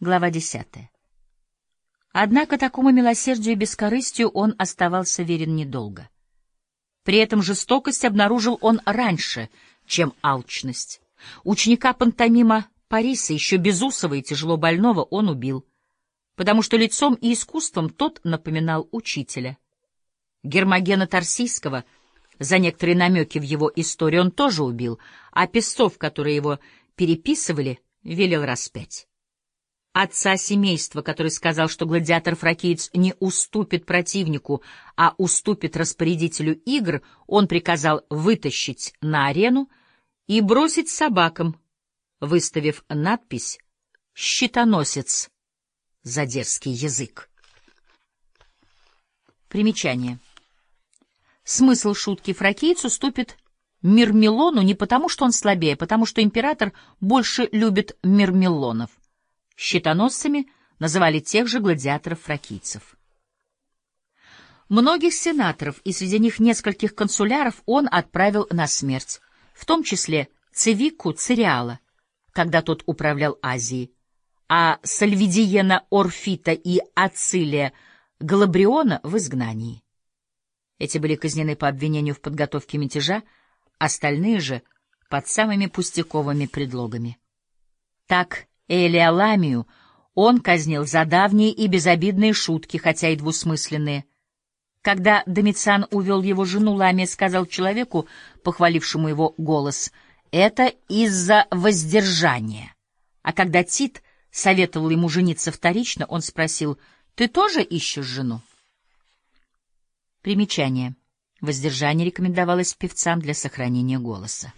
Глава десятая. Однако такому милосердию и бескорыстию он оставался верен недолго. При этом жестокость обнаружил он раньше, чем алчность. Ученика пантомима Париса, еще безусого и тяжело больного, он убил, потому что лицом и искусством тот напоминал учителя. Гермогена Тарсийского за некоторые намеки в его историю он тоже убил, а песцов, которые его переписывали, велел распять. Отца семейства, который сказал, что гладиатор-фракиец не уступит противнику, а уступит распорядителю игр, он приказал вытащить на арену и бросить собакам, выставив надпись «Щитоносец» за дерзкий язык. Примечание. Смысл шутки фракийцу ступит Мирмелону не потому, что он слабее, а потому что император больше любит Мирмелонов. Щитоносцами называли тех же гладиаторов-фракийцев. Многих сенаторов и среди них нескольких консуляров он отправил на смерть, в том числе Цивику Цириала, когда тот управлял Азией, а Сальвидиена Орфита и Ацилия Галабриона в изгнании. Эти были казнены по обвинению в подготовке мятежа, остальные же — под самыми пустяковыми предлогами. Так Элиаламию он казнил за давние и безобидные шутки, хотя и двусмысленные. Когда Домициан увел его жену, Ламия сказал человеку, похвалившему его голос, «Это из-за воздержания». А когда Тит советовал ему жениться вторично, он спросил, «Ты тоже ищешь жену?» Примечание. Воздержание рекомендовалось певцам для сохранения голоса.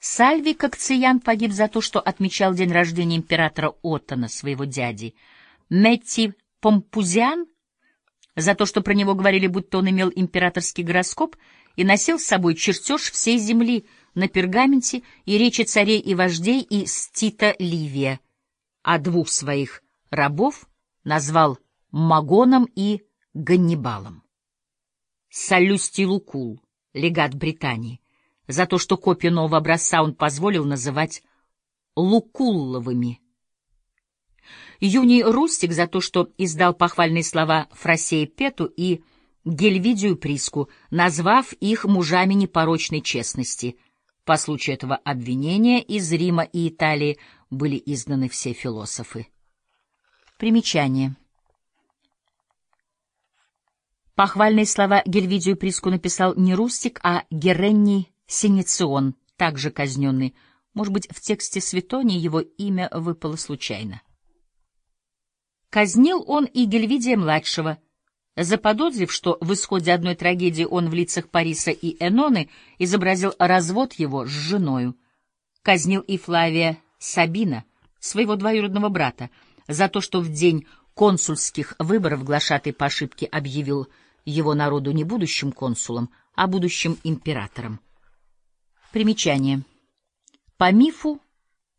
Сальвий Кокциян погиб за то, что отмечал день рождения императора Оттона, своего дяди. Метти Помпузиан за то, что про него говорили, будто он имел императорский гороскоп и носил с собой чертеж всей земли на пергаменте и речи царей и вождей и Стита Ливия, а двух своих рабов назвал Магоном и Ганнибалом. Салюстий Лукул, легат Британии, за то, что копию нового образца он позволил называть Лукулловыми. Юний Рустик за то, что издал похвальные слова Фросея Пету и Гельвидию Приску, назвав их мужами непорочной честности. По случаю этого обвинения из Рима и Италии были изгнаны все философы. Примечание. Похвальные слова Гельвидию Приску написал не Рустик, а Геренний Синицион, также казненный. Может быть, в тексте Светонии его имя выпало случайно. Казнил он и Гельвидия-младшего, заподозрив, что в исходе одной трагедии он в лицах Париса и Эноны изобразил развод его с женою. Казнил и Флавия Сабина, своего двоюродного брата, за то, что в день консульских выборов глашатый по ошибке объявил его народу не будущим консулом, а будущим императором. Примечание. По мифу,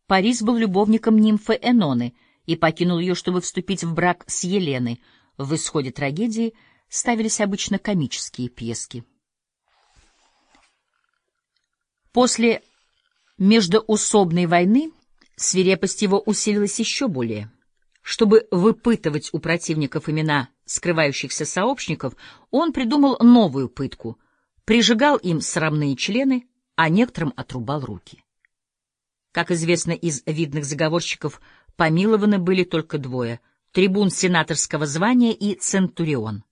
Парис был любовником нимфы Эноны и покинул ее, чтобы вступить в брак с Еленой. В исходе трагедии ставились обычно комические пьески. После междоусобной войны свирепость его усилилась еще более. Чтобы выпытывать у противников имена скрывающихся сообщников, он придумал новую пытку — прижигал им срамные члены, а некоторым отрубал руки. Как известно из видных заговорщиков, помилованы были только двое — трибун сенаторского звания и центурион.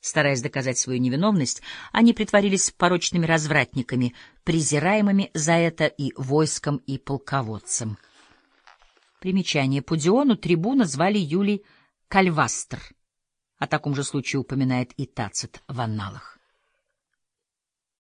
Стараясь доказать свою невиновность, они притворились порочными развратниками, презираемыми за это и войском, и полководцем. Примечание. Пудиону трибуна звали Юлий Кальвастр. О таком же случае упоминает и Тацит в анналах.